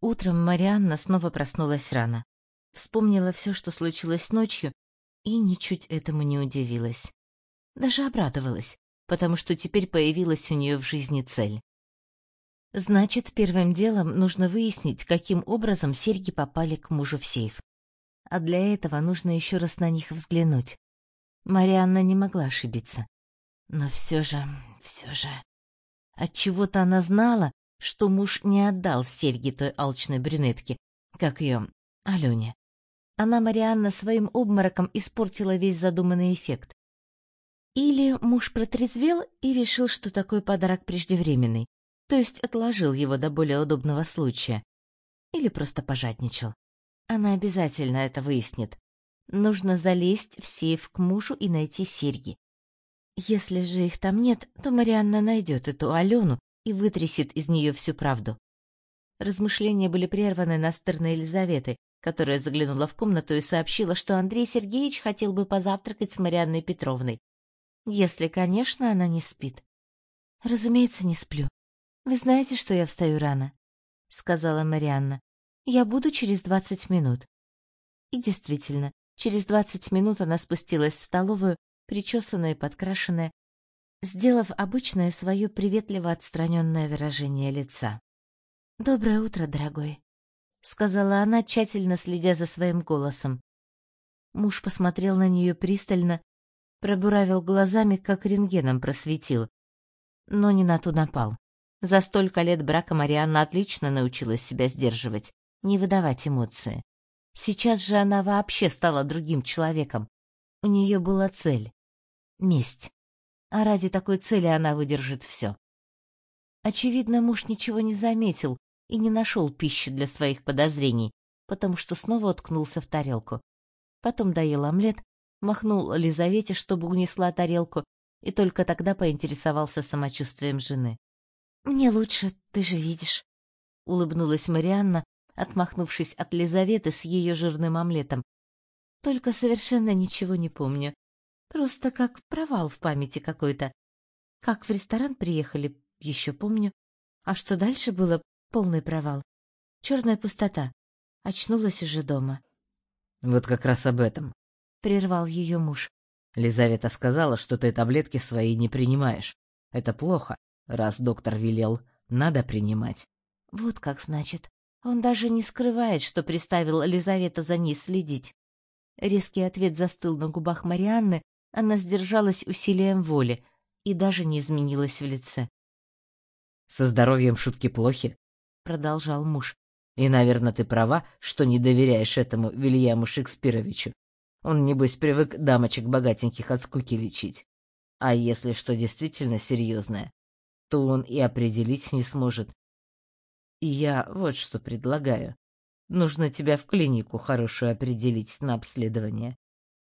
Утром Марианна снова проснулась рано. Вспомнила все, что случилось ночью, и ничуть этому не удивилась. Даже обрадовалась, потому что теперь появилась у нее в жизни цель. Значит, первым делом нужно выяснить, каким образом серьги попали к мужу в сейф. А для этого нужно еще раз на них взглянуть. Марианна не могла ошибиться. Но все же, все же... Отчего-то она знала, что муж не отдал серьги той алчной брюнетке, как ее, Алене. Она, Марианна, своим обмороком испортила весь задуманный эффект. Или муж протрезвел и решил, что такой подарок преждевременный, то есть отложил его до более удобного случая. Или просто пожадничал. Она обязательно это выяснит. Нужно залезть в сейф к мужу и найти серьги. Если же их там нет, то Марианна найдет эту Алену и вытрясет из нее всю правду. Размышления были прерваны настырной Елизаветой, которая заглянула в комнату и сообщила, что Андрей Сергеевич хотел бы позавтракать с Марианной Петровной. Если, конечно, она не спит. — Разумеется, не сплю. Вы знаете, что я встаю рано, — сказала Марианна. — Я буду через двадцать минут. И действительно, через двадцать минут она спустилась в столовую, причесанная и подкрашенная, сделав обычное свое приветливо отстраненное выражение лица. «Доброе утро, дорогой», — сказала она, тщательно следя за своим голосом. Муж посмотрел на нее пристально, пробуравил глазами, как рентгеном просветил, но не на ту напал. За столько лет брака Марианна отлично научилась себя сдерживать, не выдавать эмоции. Сейчас же она вообще стала другим человеком. У нее была цель — месть а ради такой цели она выдержит все. Очевидно, муж ничего не заметил и не нашел пищи для своих подозрений, потому что снова уткнулся в тарелку. Потом доел омлет, махнул Лизавете, чтобы унесла тарелку, и только тогда поинтересовался самочувствием жены. — Мне лучше, ты же видишь, — улыбнулась Марианна, отмахнувшись от Лизаветы с ее жирным омлетом. — Только совершенно ничего не помню. Просто как провал в памяти какой-то. Как в ресторан приехали, еще помню. А что дальше было, полный провал. Черная пустота. Очнулась уже дома. — Вот как раз об этом. — прервал ее муж. — Лизавета сказала, что ты таблетки свои не принимаешь. Это плохо. Раз доктор велел, надо принимать. — Вот как значит. Он даже не скрывает, что приставил Лизавету за ней следить. Резкий ответ застыл на губах Марианны, она сдержалась усилием воли и даже не изменилась в лице. «Со здоровьем шутки плохи», — продолжал муж. «И, наверное, ты права, что не доверяешь этому Вильяму Шекспировичу. Он, небось, привык дамочек богатеньких от скуки лечить. А если что действительно серьезное, то он и определить не сможет. И я вот что предлагаю. Нужно тебя в клинику хорошую определить на обследование.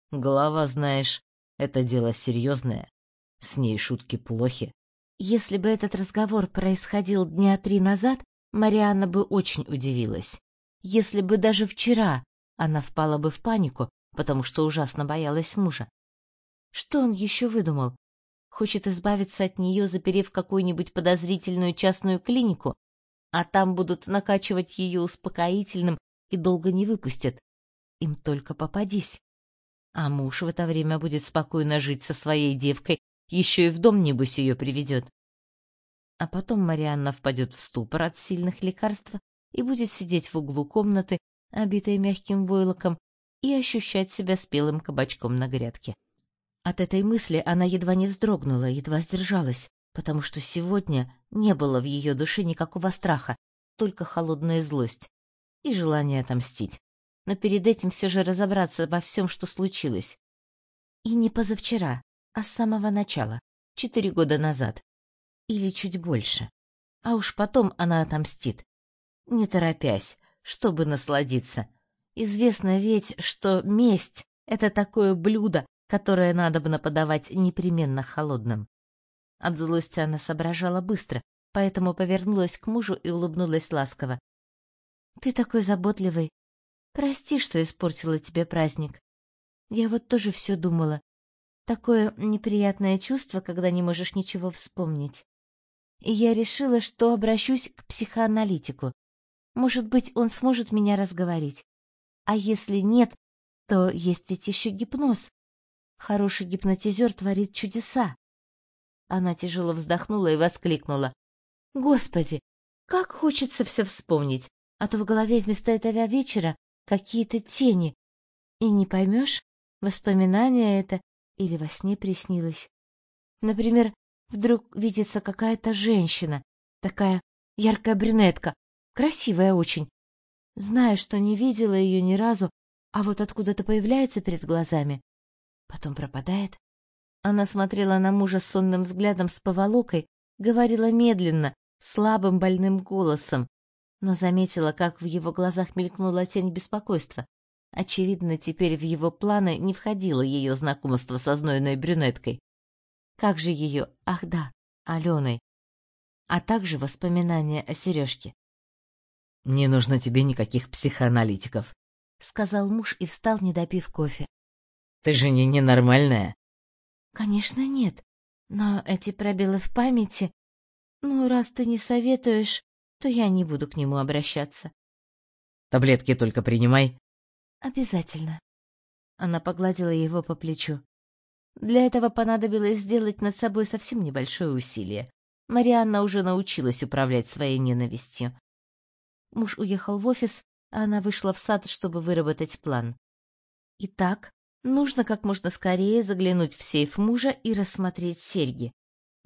Голова, знаешь, это дело серьезное. С ней шутки плохи. Если бы этот разговор происходил дня три назад, Марианна бы очень удивилась. Если бы даже вчера она впала бы в панику, потому что ужасно боялась мужа. Что он еще выдумал? Хочет избавиться от нее, заперев какую-нибудь подозрительную частную клинику, а там будут накачивать ее успокоительным и долго не выпустят. Им только попадись а муж в это время будет спокойно жить со своей девкой, еще и в дом, небось, ее приведет. А потом Марианна впадет в ступор от сильных лекарств и будет сидеть в углу комнаты, обитой мягким войлоком, и ощущать себя спелым кабачком на грядке. От этой мысли она едва не вздрогнула, едва сдержалась, потому что сегодня не было в ее душе никакого страха, только холодная злость и желание отомстить но перед этим все же разобраться во всем, что случилось. И не позавчера, а с самого начала, четыре года назад. Или чуть больше. А уж потом она отомстит. Не торопясь, чтобы насладиться. Известно ведь, что месть — это такое блюдо, которое надо бы подавать непременно холодным. От злости она соображала быстро, поэтому повернулась к мужу и улыбнулась ласково. — Ты такой заботливый, Прости, что испортила тебе праздник. Я вот тоже все думала. Такое неприятное чувство, когда не можешь ничего вспомнить. И я решила, что обращусь к психоаналитику. Может быть, он сможет меня разговорить. А если нет, то есть ведь еще гипноз. Хороший гипнотизер творит чудеса. Она тяжело вздохнула и воскликнула. Господи, как хочется все вспомнить, а то в голове вместо этого вечера какие-то тени. И не поймешь, воспоминания это или во сне приснилось. Например, вдруг видится какая-то женщина, такая яркая брюнетка, красивая очень. Знаю, что не видела ее ни разу, а вот откуда-то появляется перед глазами. Потом пропадает. Она смотрела на мужа сонным взглядом с поволокой, говорила медленно, слабым больным голосом, но заметила, как в его глазах мелькнула тень беспокойства. Очевидно, теперь в его планы не входило ее знакомство со знойной брюнеткой. Как же ее, ах да, Аленой, а также воспоминания о сережке. «Не нужно тебе никаких психоаналитиков», — сказал муж и встал, не допив кофе. «Ты же не ненормальная». «Конечно нет, но эти пробелы в памяти... Ну, раз ты не советуешь, то я не буду к нему обращаться». «Таблетки только принимай». «Обязательно». Она погладила его по плечу. Для этого понадобилось сделать над собой совсем небольшое усилие. Марианна уже научилась управлять своей ненавистью. Муж уехал в офис, а она вышла в сад, чтобы выработать план. Итак, нужно как можно скорее заглянуть в сейф мужа и рассмотреть серьги.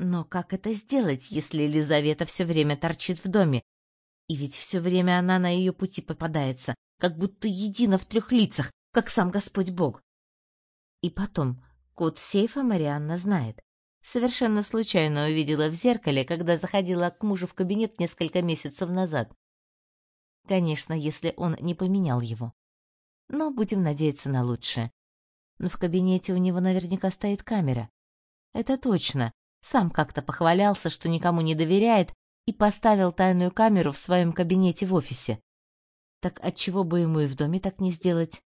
Но как это сделать, если Елизавета все время торчит в доме? И ведь все время она на ее пути попадается, как будто едина в трех лицах, как сам Господь Бог. И потом, код сейфа Марианна знает. Совершенно случайно увидела в зеркале, когда заходила к мужу в кабинет несколько месяцев назад. Конечно, если он не поменял его. Но будем надеяться на лучшее. Но в кабинете у него наверняка стоит камера. Это точно. Сам как-то похвалялся, что никому не доверяет, и поставил тайную камеру в своем кабинете в офисе. Так отчего бы ему и в доме так не сделать?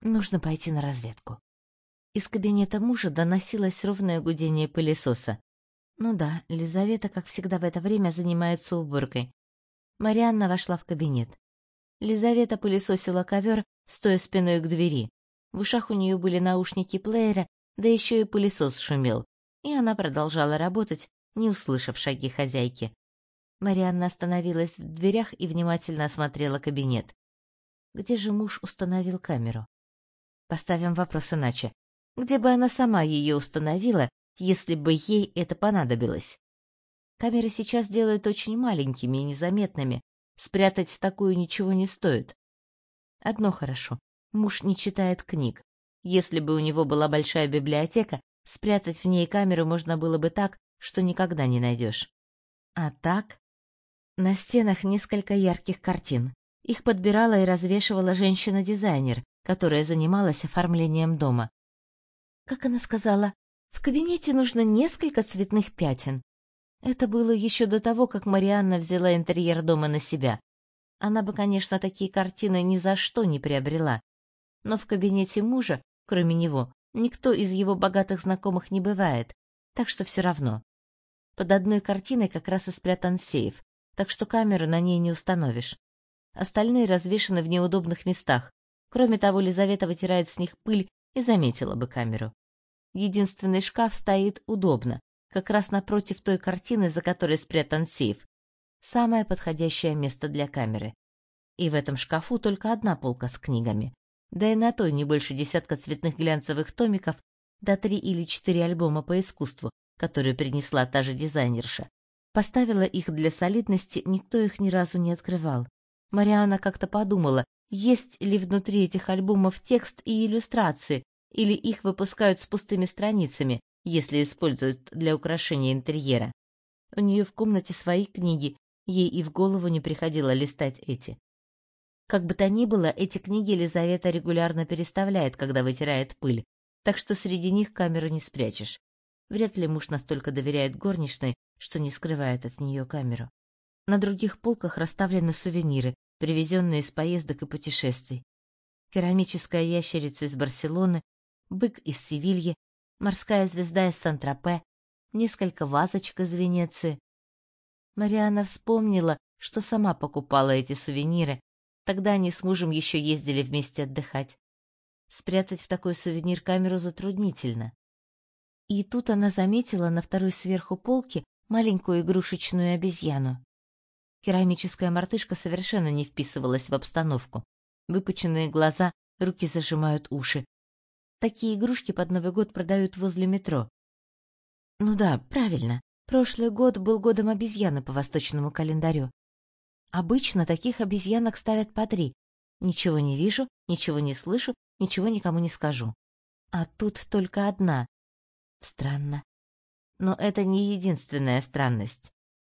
Нужно пойти на разведку. Из кабинета мужа доносилось ровное гудение пылесоса. Ну да, Лизавета, как всегда в это время, занимается уборкой. Марианна вошла в кабинет. Лизавета пылесосила ковер, стоя спиной к двери. В ушах у нее были наушники плеера, да еще и пылесос шумел. И она продолжала работать, не услышав шаги хозяйки. Марианна остановилась в дверях и внимательно осмотрела кабинет. Где же муж установил камеру? Поставим вопрос иначе. Где бы она сама ее установила, если бы ей это понадобилось? Камеры сейчас делают очень маленькими и незаметными. Спрятать такую ничего не стоит. Одно хорошо. Муж не читает книг. Если бы у него была большая библиотека, спрятать в ней камеру можно было бы так, что никогда не найдешь. А так... На стенах несколько ярких картин. Их подбирала и развешивала женщина-дизайнер, которая занималась оформлением дома. Как она сказала, в кабинете нужно несколько цветных пятен. Это было еще до того, как Марианна взяла интерьер дома на себя. Она бы, конечно, такие картины ни за что не приобрела. Но в кабинете мужа, кроме него, никто из его богатых знакомых не бывает, так что все равно. Под одной картиной как раз и спрятан сейф, так что камеру на ней не установишь. Остальные развешаны в неудобных местах. Кроме того, Лизавета вытирает с них пыль и заметила бы камеру. Единственный шкаф стоит удобно, как раз напротив той картины, за которой спрятан сейф. Самое подходящее место для камеры. И в этом шкафу только одна полка с книгами. Да и на той не больше десятка цветных глянцевых томиков, да три или четыре альбома по искусству, которые принесла та же дизайнерша. Поставила их для солидности, никто их ни разу не открывал. Мариана как-то подумала, есть ли внутри этих альбомов текст и иллюстрации, или их выпускают с пустыми страницами, если используют для украшения интерьера. У нее в комнате свои книги, ей и в голову не приходило листать эти. Как бы то ни было, эти книги Елизавета регулярно переставляет, когда вытирает пыль, так что среди них камеру не спрячешь. Вряд ли муж настолько доверяет горничной, что не скрывает от нее камеру. На других полках расставлены сувениры, привезенные из поездок и путешествий. Керамическая ящерица из Барселоны, бык из Севильи, морская звезда из Сан-Тропе, несколько вазочек из Венеции. Мариана вспомнила, что сама покупала эти сувениры, тогда они с мужем еще ездили вместе отдыхать. Спрятать в такой сувенир камеру затруднительно. И тут она заметила на второй сверху полке маленькую игрушечную обезьяну. Керамическая мартышка совершенно не вписывалась в обстановку. Выпученные глаза, руки зажимают уши. Такие игрушки под Новый год продают возле метро. Ну да, правильно. Прошлый год был годом обезьяны по восточному календарю. Обычно таких обезьянок ставят по три. Ничего не вижу, ничего не слышу, ничего никому не скажу. А тут только одна. Странно. Но это не единственная странность.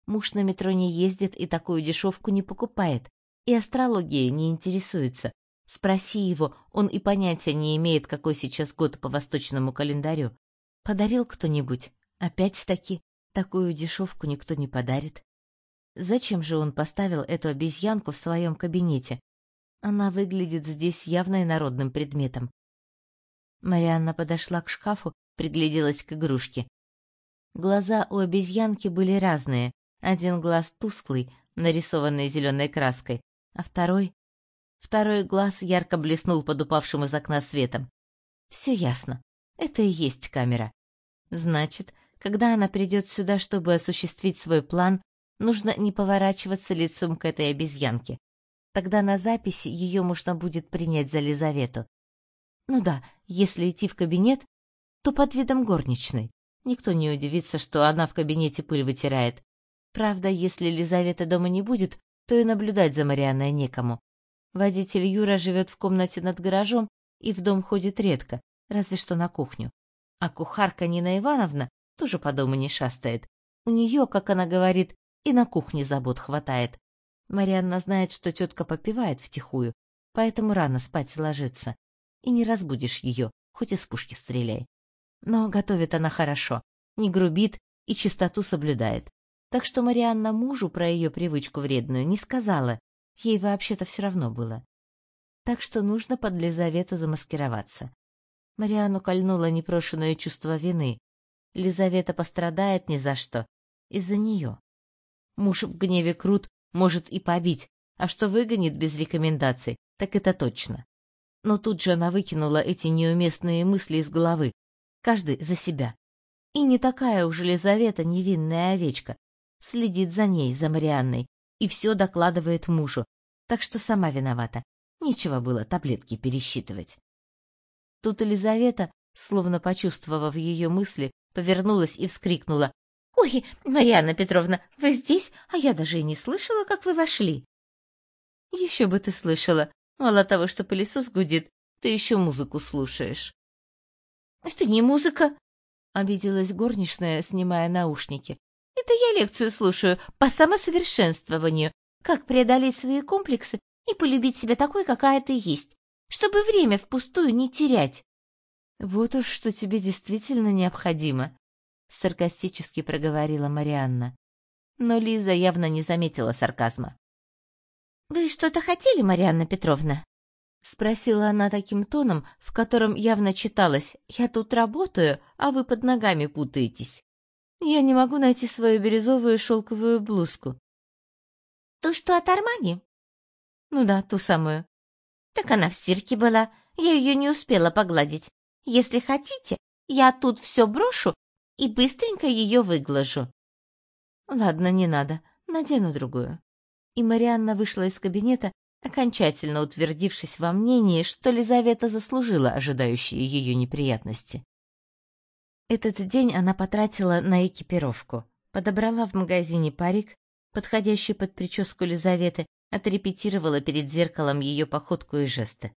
Муж на метро не ездит и такую дешевку не покупает, и астрологией не интересуется. Спроси его, он и понятия не имеет, какой сейчас год по восточному календарю. Подарил кто-нибудь? Опять-таки, такую дешевку никто не подарит. Зачем же он поставил эту обезьянку в своем кабинете? Она выглядит здесь явно инородным предметом. Марианна подошла к шкафу, пригляделась к игрушке. Глаза у обезьянки были разные. Один глаз тусклый, нарисованный зеленой краской, а второй... Второй глаз ярко блеснул под упавшим из окна светом. Все ясно. Это и есть камера. Значит, когда она придет сюда, чтобы осуществить свой план, нужно не поворачиваться лицом к этой обезьянке. Тогда на записи ее можно будет принять за Лизавету. Ну да, если идти в кабинет, то под видом горничной. Никто не удивится, что она в кабинете пыль вытирает. Правда, если Лизавета дома не будет, то и наблюдать за Марианной некому. Водитель Юра живет в комнате над гаражом и в дом ходит редко, разве что на кухню. А кухарка Нина Ивановна тоже по дому не шастает. У нее, как она говорит, и на кухне забот хватает. Марианна знает, что тетка попивает втихую, поэтому рано спать ложится. И не разбудишь ее, хоть из пушки стреляй. Но готовит она хорошо, не грубит и чистоту соблюдает. Так что Марианна мужу про ее привычку вредную не сказала, ей вообще-то все равно было. Так что нужно под Лизавету замаскироваться. Марианну кольнуло непрошенное чувство вины. Лизавета пострадает ни за что. Из-за нее. Муж в гневе крут, может и побить, а что выгонит без рекомендаций, так это точно. Но тут же она выкинула эти неуместные мысли из головы. Каждый за себя. И не такая уж Лизавета невинная овечка. Следит за ней, за Марианной, и все докладывает мужу. Так что сама виновата. Нечего было таблетки пересчитывать. Тут Елизавета, словно почувствовав ее мысли, повернулась и вскрикнула. — Ой, Марьяна Петровна, вы здесь? А я даже и не слышала, как вы вошли. — Еще бы ты слышала. Мало того, что пылесос гудит, ты еще музыку слушаешь. — Это не музыка, — обиделась горничная, снимая наушники. — Это я лекцию слушаю по самосовершенствованию, как преодолеть свои комплексы и полюбить себя такой, какая ты есть чтобы время впустую не терять. — Вот уж что тебе действительно необходимо, — саркастически проговорила Марианна. Но Лиза явно не заметила сарказма. — Вы что-то хотели, Марианна Петровна? — спросила она таким тоном, в котором явно читалось «Я тут работаю, а вы под ногами путаетесь. Я не могу найти свою бирюзовую шелковую блузку». «Ту, что от Армани?» «Ну да, ту самую. Так она в стирке была, я ее не успела погладить. Если хотите, я тут все брошу и быстренько ее выглажу. Ладно, не надо, надену другую. И Марианна вышла из кабинета, окончательно утвердившись во мнении, что Лизавета заслужила ожидающие ее неприятности. Этот день она потратила на экипировку. Подобрала в магазине парик, подходящий под прическу Лизаветы, отрепетировала перед зеркалом ее походку и жесты.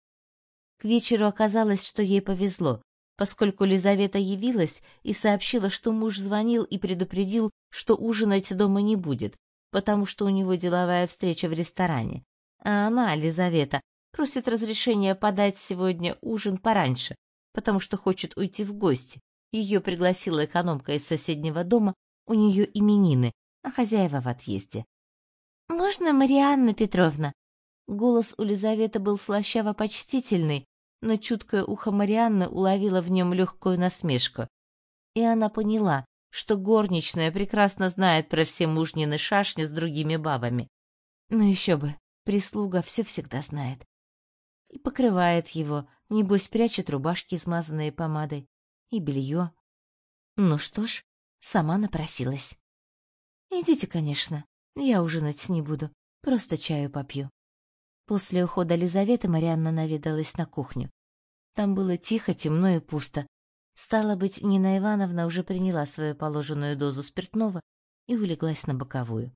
К вечеру оказалось, что ей повезло, поскольку Лизавета явилась и сообщила, что муж звонил и предупредил, что ужинать дома не будет, потому что у него деловая встреча в ресторане. А она, Лизавета, просит разрешения подать сегодня ужин пораньше, потому что хочет уйти в гости. Ее пригласила экономка из соседнего дома, у нее именины, а хозяева в отъезде. «Можно, Марианна Петровна?» Голос у Лизаветы был слащаво-почтительный, но чуткое ухо Марианны уловило в нем легкую насмешку. И она поняла, что горничная прекрасно знает про все мужнины шашни с другими бабами. Ну еще бы, прислуга все всегда знает. И покрывает его, небось прячет рубашки, измазанные помадой, и белье. Ну что ж, сама напросилась. Идите, конечно, я ужинать не буду, просто чаю попью. После ухода Лизаветы Марианна наведалась на кухню. Там было тихо, темно и пусто. Стало быть, Нина Ивановна уже приняла свою положенную дозу спиртного и улеглась на боковую.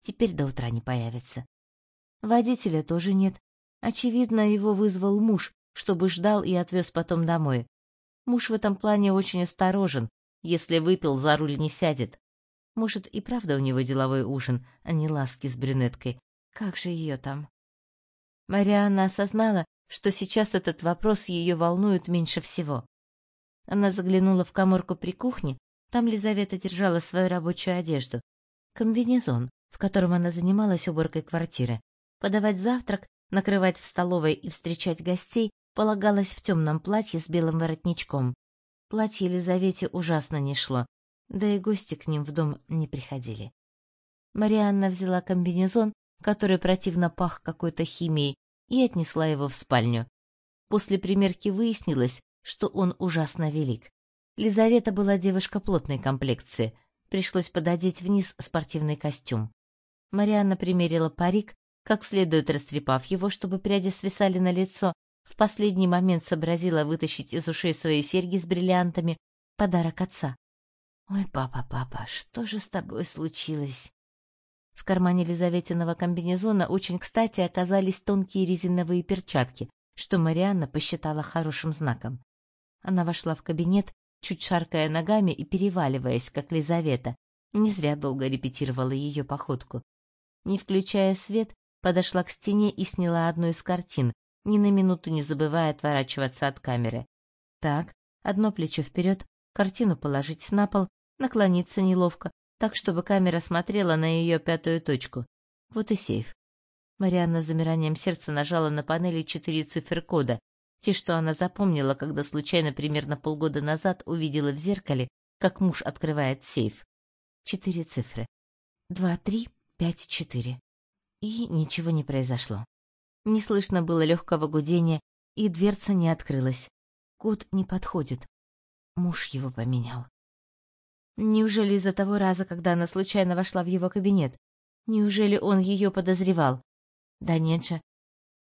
Теперь до утра не появится. Водителя тоже нет. Очевидно, его вызвал муж, чтобы ждал и отвез потом домой. Муж в этом плане очень осторожен. Если выпил, за руль не сядет. Может, и правда у него деловой ужин, а не ласки с брюнеткой. Как же ее там? Марианна осознала, что сейчас этот вопрос ее волнует меньше всего. Она заглянула в каморку при кухне, там Лизавета держала свою рабочую одежду. Комбинезон, в котором она занималась уборкой квартиры. Подавать завтрак, накрывать в столовой и встречать гостей полагалось в темном платье с белым воротничком. Платье Елизавете ужасно не шло, да и гости к ним в дом не приходили. Марианна взяла комбинезон который противно пах какой-то химией, и отнесла его в спальню. После примерки выяснилось, что он ужасно велик. Лизавета была девушка плотной комплекции, пришлось пододеть вниз спортивный костюм. Марианна примерила парик, как следует растрепав его, чтобы пряди свисали на лицо, в последний момент сообразила вытащить из ушей свои серьги с бриллиантами, подарок отца. «Ой, папа, папа, что же с тобой случилось?» В кармане Лизаветиного комбинезона очень кстати оказались тонкие резиновые перчатки, что Марианна посчитала хорошим знаком. Она вошла в кабинет, чуть шаркая ногами и переваливаясь, как Лизавета. Не зря долго репетировала ее походку. Не включая свет, подошла к стене и сняла одну из картин, ни на минуту не забывая отворачиваться от камеры. Так, одно плечо вперед, картину положить на пол, наклониться неловко, так, чтобы камера смотрела на ее пятую точку. Вот и сейф. Марианна с замиранием сердца нажала на панели четыре цифры кода, те, что она запомнила, когда случайно примерно полгода назад увидела в зеркале, как муж открывает сейф. Четыре цифры. Два, три, пять, четыре. И ничего не произошло. Не слышно было легкого гудения, и дверца не открылась. Код не подходит. Муж его поменял. Неужели из-за того раза, когда она случайно вошла в его кабинет? Неужели он ее подозревал? Да нет же.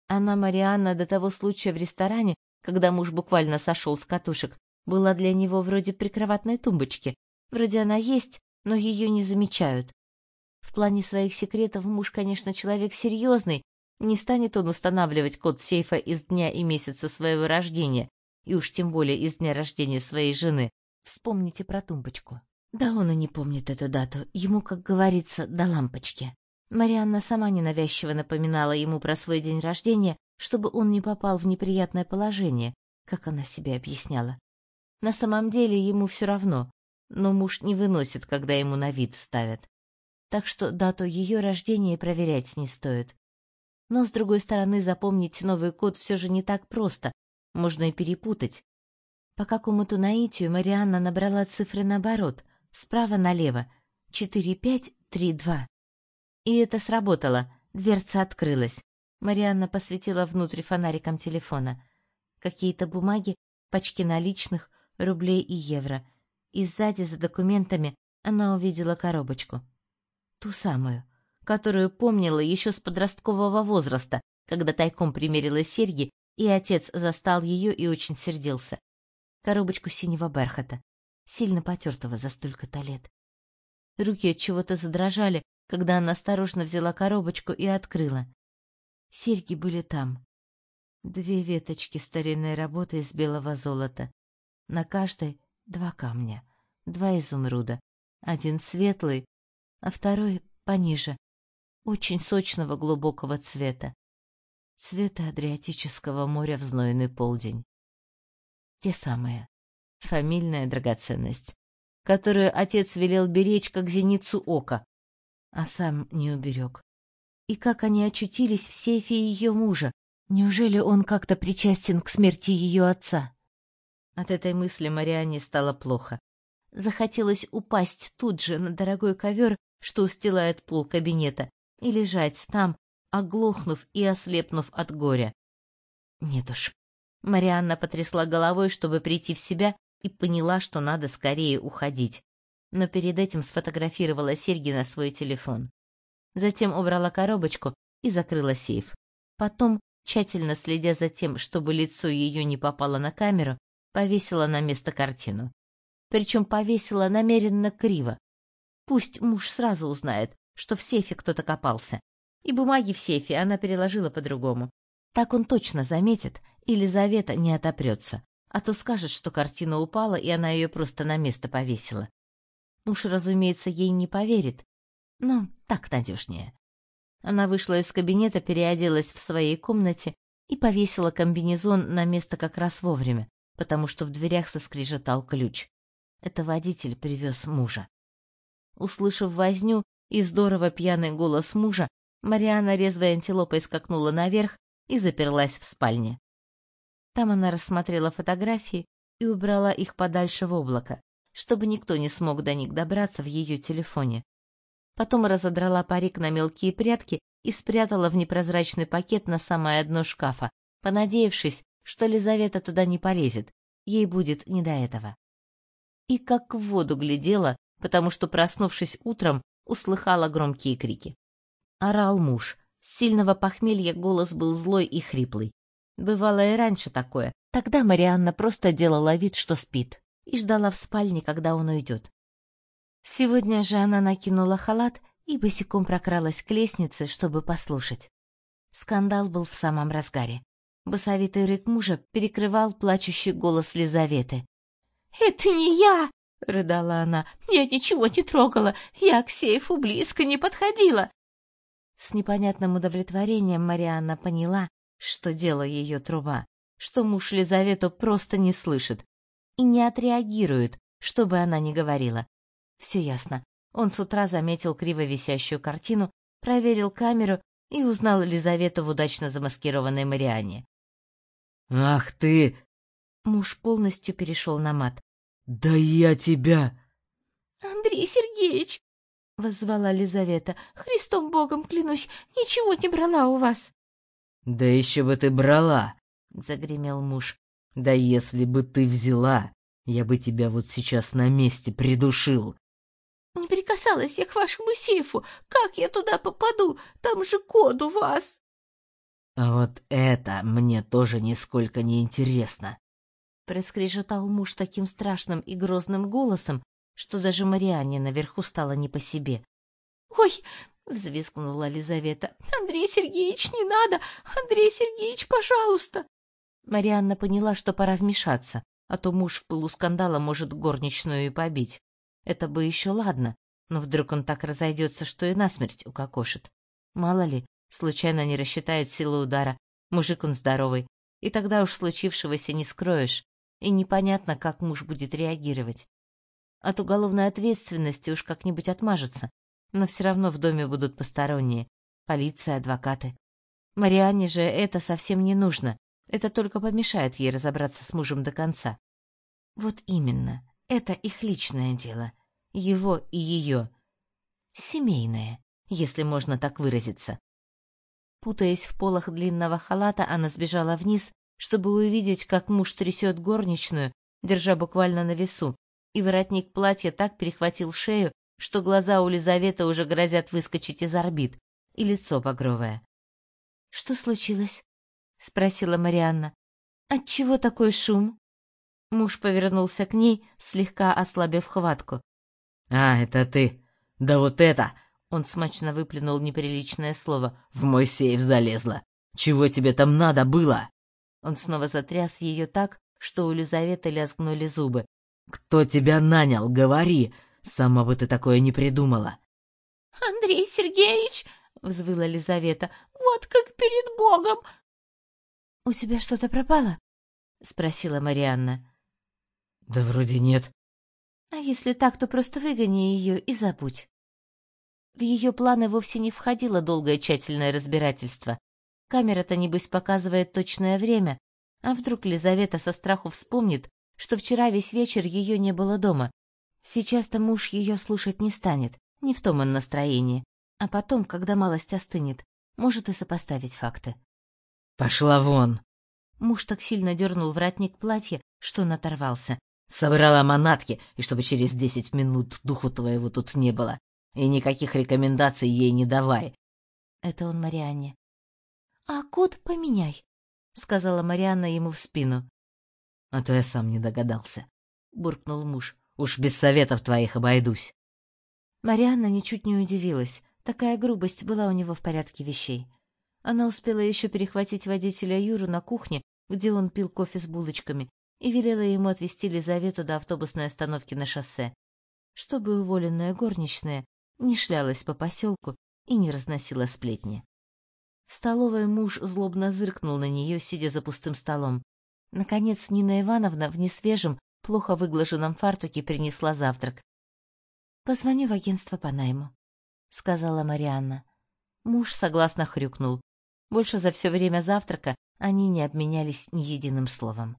Она, Марианна, до того случая в ресторане, когда муж буквально сошел с катушек, была для него вроде прикроватной тумбочки. Вроде она есть, но ее не замечают. В плане своих секретов муж, конечно, человек серьезный. Не станет он устанавливать код сейфа из дня и месяца своего рождения, и уж тем более из дня рождения своей жены. Вспомните про тумбочку. Да он и не помнит эту дату, ему, как говорится, до лампочки. Марианна сама ненавязчиво напоминала ему про свой день рождения, чтобы он не попал в неприятное положение, как она себе объясняла. На самом деле ему все равно, но муж не выносит, когда ему на вид ставят. Так что дату ее рождения проверять не стоит. Но, с другой стороны, запомнить новый код все же не так просто, можно и перепутать. По какому-то наитию Марианна набрала цифры наоборот, справа налево, четыре пять три два. И это сработало, дверца открылась. Марианна посветила внутрь фонариком телефона. Какие-то бумаги, пачки наличных, рублей и евро. И сзади, за документами, она увидела коробочку. Ту самую, которую помнила еще с подросткового возраста, когда тайком примерила серьги, и отец застал ее и очень сердился. Коробочку синего бархата сильно потертого за столько-то лет. Руки от чего-то задрожали, когда она осторожно взяла коробочку и открыла. Серьги были там. Две веточки старинной работы из белого золота. На каждой два камня, два изумруда. Один светлый, а второй пониже, очень сочного глубокого цвета. Цвета Адриатического моря в знойный полдень. Те самые фамильная драгоценность, которую отец велел беречь как зеницу ока, а сам не уберег. И как они очутились в сейфе ее мужа? Неужели он как-то причастен к смерти ее отца? От этой мысли Марианне стало плохо. Захотелось упасть тут же на дорогой ковер, что устилает пол кабинета, и лежать там, оглохнув и ослепнув от горя. Нет уж. Марианна потрясла головой, чтобы прийти в себя, и поняла, что надо скорее уходить. Но перед этим сфотографировала серьги на свой телефон. Затем убрала коробочку и закрыла сейф. Потом, тщательно следя за тем, чтобы лицо ее не попало на камеру, повесила на место картину. Причем повесила намеренно криво. Пусть муж сразу узнает, что в сейфе кто-то копался. И бумаги в сейфе она переложила по-другому. Так он точно заметит, и Лизавета не отопрется, а то скажет, что картина упала, и она ее просто на место повесила. Муж, разумеется, ей не поверит, но так надежнее. Она вышла из кабинета, переоделась в своей комнате и повесила комбинезон на место как раз вовремя, потому что в дверях соскрежетал ключ. Это водитель привез мужа. Услышав возню и здорово пьяный голос мужа, Мариана резвой антилопой скакнула наверх и заперлась в спальне. Там она рассмотрела фотографии и убрала их подальше в облако, чтобы никто не смог до них добраться в ее телефоне. Потом разодрала парик на мелкие прядки и спрятала в непрозрачный пакет на самое дно шкафа, понадеявшись, что Лизавета туда не полезет, ей будет не до этого. И как в воду глядела, потому что, проснувшись утром, услыхала громкие крики. Орал муж. С сильного похмелья голос был злой и хриплый. Бывало и раньше такое. Тогда Марианна просто делала вид, что спит, и ждала в спальне, когда он уйдет. Сегодня же она накинула халат и босиком прокралась к лестнице, чтобы послушать. Скандал был в самом разгаре. Басовитый рык мужа перекрывал плачущий голос Лизаветы. «Это не я!» — рыдала она. «Я ничего не трогала, я к сейфу близко не подходила!» С непонятным удовлетворением Марианна поняла, что дело ее труба, что муж Лизавету просто не слышит и не отреагирует, что бы она ни говорила. Все ясно. Он с утра заметил криво висящую картину, проверил камеру и узнал Лизавету в удачно замаскированной Марианне. «Ах ты!» Муж полностью перешел на мат. «Да я тебя!» «Андрей Сергеевич!» — воззвала Лизавета. «Христом Богом клянусь, ничего не брала у вас!» «Да еще бы ты брала!» — загремел муж. «Да если бы ты взяла, я бы тебя вот сейчас на месте придушил!» «Не прикасалась я к вашему сейфу! Как я туда попаду? Там же код у вас!» «А вот это мне тоже нисколько не интересно!» Проскрежетал муж таким страшным и грозным голосом, что даже Марианне наверху стало не по себе. «Ой!» — взвизгнула Лизавета. «Андрей Сергеевич, не надо! Андрей Сергеевич, пожалуйста!» Марианна поняла, что пора вмешаться, а то муж в пылу скандала может горничную и побить. Это бы еще ладно, но вдруг он так разойдется, что и насмерть укокошит. Мало ли, случайно не рассчитает силу удара, мужик он здоровый, и тогда уж случившегося не скроешь, и непонятно, как муж будет реагировать. От уголовной ответственности уж как-нибудь отмажется, но все равно в доме будут посторонние, полиция, адвокаты. Марианне же это совсем не нужно, это только помешает ей разобраться с мужем до конца. Вот именно, это их личное дело, его и ее. Семейное, если можно так выразиться. Путаясь в полах длинного халата, она сбежала вниз, чтобы увидеть, как муж трясет горничную, держа буквально на весу, и воротник платья так перехватил шею, что глаза у Лизаветы уже грозят выскочить из орбит, и лицо багровое. — Что случилось? — спросила Марианна. — Отчего такой шум? Муж повернулся к ней, слегка ослабив хватку. — А, это ты! Да вот это! Он смачно выплюнул неприличное слово. «В мой сейф залезла! Чего тебе там надо было?» Он снова затряс ее так, что у Лизаветы лязгнули зубы. «Кто тебя нанял? Говори! Сама бы ты такое не придумала. — Андрей Сергеевич, — взвыла Лизавета, — вот как перед Богом. — У тебя что-то пропало? — спросила Марианна. — Да вроде нет. — А если так, то просто выгони ее и забудь. В ее планы вовсе не входило долгое тщательное разбирательство. Камера-то, небось, показывает точное время, а вдруг Лизавета со страху вспомнит, что вчера весь вечер ее не было дома, Сейчас-то муж ее слушать не станет, не в том он настроении. А потом, когда малость остынет, может и сопоставить факты. «Пошла вон!» Муж так сильно дернул воротник платья, что он оторвался. «Собрала манатки, и чтобы через десять минут духу твоего тут не было. И никаких рекомендаций ей не давай». Это он Марианне. «А код поменяй», — сказала Марианна ему в спину. «А то я сам не догадался», — буркнул муж. «Уж без советов твоих обойдусь». Марианна ничуть не удивилась. Такая грубость была у него в порядке вещей. Она успела еще перехватить водителя Юру на кухне, где он пил кофе с булочками, и велела ему отвезти Лизавету до автобусной остановки на шоссе, чтобы уволенная горничная не шлялась по поселку и не разносила сплетни. В столовой муж злобно зыркнул на нее, сидя за пустым столом. Наконец Нина Ивановна в несвежем, плохо выглаженном фартуке принесла завтрак. «Позвоню в агентство по найму», — сказала Марианна. Муж согласно хрюкнул. Больше за все время завтрака они не обменялись ни единым словом.